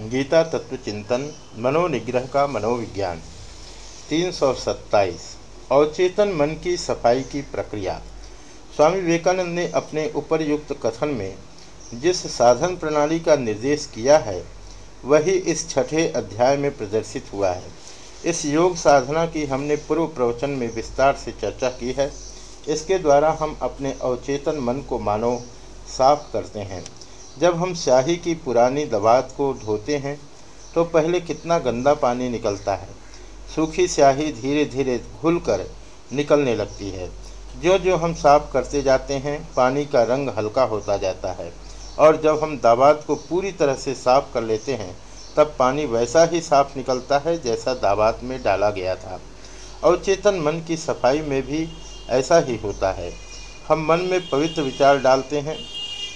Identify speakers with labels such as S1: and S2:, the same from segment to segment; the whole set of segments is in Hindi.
S1: गीता तत्व चिंतन, मनोनिग्रह का मनोविज्ञान। तीन सौ सत्ताईस। अवचेतन मन की सफ़ाई की प्रक्रिया। स्वामी विवेकानंद ने अपने उपरयुक्त कथन में जिस साधन प्रणाली का निर्देश किया है, वही इस छठे अध्याय में प्रदर्शित हुआ है। इस योग साधना की हमने पूर्व प्रवचन में विस्तार से चर्चा की है। इसके द्वारा हम अपने अवचेतन मन को मानो, साफ़ करते हैं। जब हम स्याही की पुरानी दवात को धोते हैं तो पहले कितना गंदा पानी निकलता है। सूखी स्याही धीरे धीरे घुल कर निकलने लगती है। जो जो हम साफ़ करते जाते हैं, पानी का रंग हल्का होता जाता है। और जब हम दावात को पूरी तरह से साफ़ कर लेते हैं, तब पानी वैसा ही साफ़ निकलता है जैसा दावात में डाला गया था। अवचेतन मन की सफ़ाई में भी ऐसा ही होता है। हम मन में पवित्र विचार डालते हैं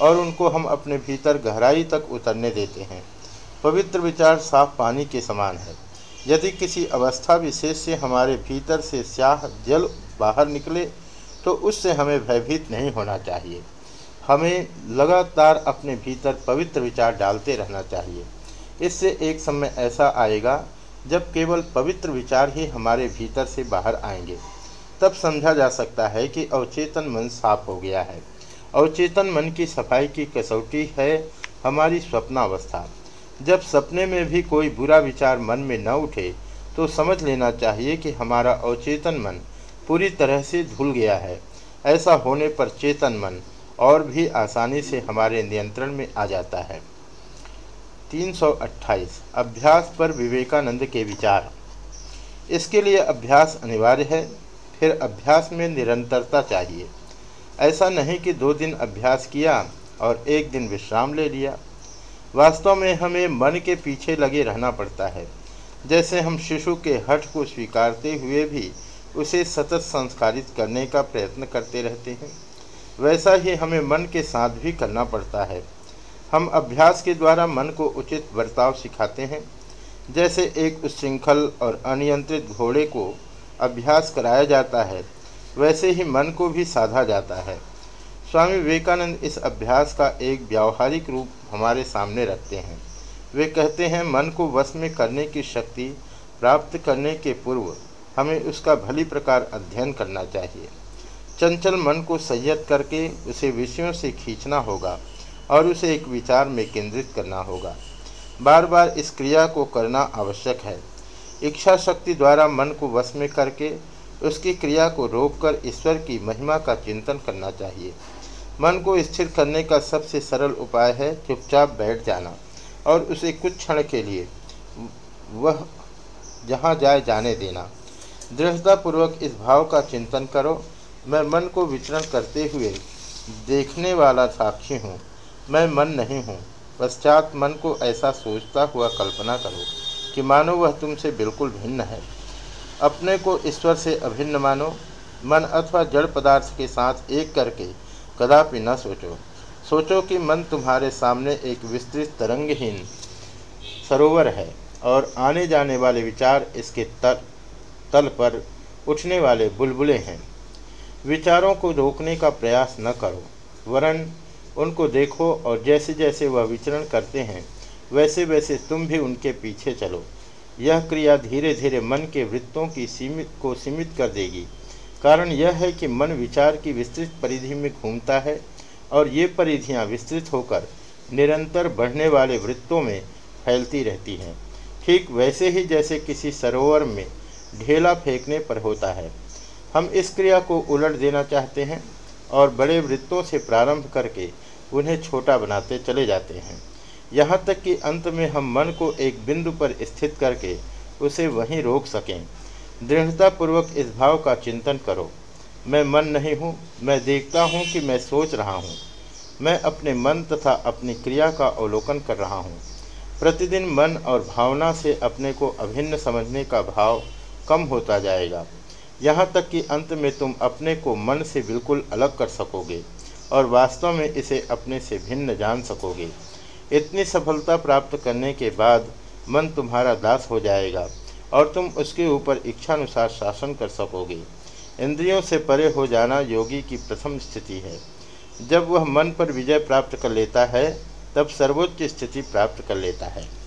S1: और उनको हम अपने भीतर गहराई तक उतरने देते हैं। पवित्र विचार साफ़ पानी के समान है। यदि किसी अवस्था विशेष से हमारे भीतर से स्याह जल बाहर निकले तो उससे हमें भयभीत नहीं होना चाहिए। हमें लगातार अपने भीतर पवित्र विचार डालते रहना चाहिए। इससे एक समय ऐसा आएगा, जब केवल पवित्र विचार ही हमारे भीतर से बाहर आएँगे। तब समझा जा सकता है कि अवचेतन मन साफ़ हो गया है। अवचेतन मन की सफ़ाई की कसौटी है हमारी स्वप्नावस्था। जब सपने में भी कोई बुरा विचार मन में न उठे तो समझ लेना चाहिए कि हमारा अवचेतन मन पूरी तरह से धुल गया है। ऐसा होने पर चेतन मन और भी आसानी से हमारे नियंत्रण में आ जाता है। 328 अभ्यास पर विवेकानंद के विचार। इसके लिए अभ्यास अनिवार्य है, फिर अभ्यास में निरंतरता चाहिए। ऐसा नहीं कि दो दिन अभ्यास किया और एक दिन विश्राम ले लिया। वास्तव में हमें मन के पीछे लगे रहना पड़ता है। जैसे हम शिशु के हठ को स्वीकारते हुए भी उसे सतत संस्कारित करने का प्रयत्न करते रहते हैं, वैसा ही हमें मन के साथ भी करना पड़ता है। हम अभ्यास के द्वारा मन को उचित बर्ताव सिखाते हैं, जैसे एक उच्छृंखल और अनियंत्रित घोड़े को अभ्यास कराया जाता है। वैसे ही मन को भी साधा जाता है। स्वामी विवेकानंद इस अभ्यास का एक व्यावहारिक रूप हमारे सामने रखते हैं। वे कहते हैं, मन को वश में करने की शक्ति प्राप्त करने के पूर्व हमें उसका भली प्रकार अध्ययन करना चाहिए। चंचल मन को संयत करके उसे विषयों से खींचना होगा और उसे एक विचार में केंद्रित करना होगा। बार बार इस क्रिया को करना आवश्यक है। इच्छा शक्ति द्वारा मन को वश में करके उसकी क्रिया को रोककर ईश्वर की महिमा का चिंतन करना चाहिए। मन को स्थिर करने का सबसे सरल उपाय है चुपचाप बैठ जाना और उसे कुछ क्षण के लिए वह जहाँ जाए जाने देना। दृढ़तापूर्वक इस भाव का चिंतन करो। मैं मन को विचरण करते हुए देखने वाला साक्षी हूँ। मैं मन नहीं हूँ। पश्चात मन को ऐसा सोचता हुआ कल्पना करो कि मानो वह तुमसे बिल्कुल भिन्न है। अपने को ईश्वर से अभिन्न मानो, मन अथवा जड़ पदार्थ के साथ एक करके कदापि न सोचो। सोचो कि मन तुम्हारे सामने एक विस्तृत तरंगहीन सरोवर है और आने जाने वाले विचार इसके तल तल पर उठने वाले बुलबुले हैं। विचारों को रोकने का प्रयास न करो। वरन उनको देखो और जैसे जैसे वह विचरण करते हैं वैसे वैसे तुम भी उनके पीछे चलो। यह क्रिया धीरे धीरे मन के वृत्तों की सीमित, को सीमित कर देगी। कारण यह है कि मन विचार की विस्तृत परिधि में घूमता है और ये परिधियाँ विस्तृत होकर निरंतर बढ़ने वाले वृत्तों में फैलती रहती हैं। ठीक वैसे ही जैसे किसी सरोवर में ढेला फेंकने पर होता है। हम इस क्रिया को उलट देना चाहते हैं और बड़े वृत्तों से प्रारंभ करके उन्हें छोटा बनाते चले जाते हैं। यहाँ तक कि अंत में हम मन को एक बिंदु पर स्थित करके उसे वहीं रोक सकें। दृढ़तापूर्वक इस भाव का चिंतन करो। मैं मन नहीं हूँ, मैं देखता हूँ कि मैं सोच रहा हूँ। मैं अपने मन तथा अपनी क्रिया का अवलोकन कर रहा हूँ। प्रतिदिन मन और भावना से अपने को अभिन्न समझने का भाव कम होता जाएगा। यहाँ तक कि अंत में तुम अपने को मन से बिल्कुल अलग कर सकोगे और वास्तव में इसे अपने से भिन्न जान सकोगे। इतनी सफलता प्राप्त करने के बाद मन तुम्हारा दास हो जाएगा और तुम उसके ऊपर इच्छानुसार शासन कर सकोगे। इंद्रियों से परे हो जाना योगी की प्रथम स्थिति है। जब वह मन पर विजय प्राप्त कर लेता है, तब सर्वोच्च स्थिति प्राप्त कर लेता है।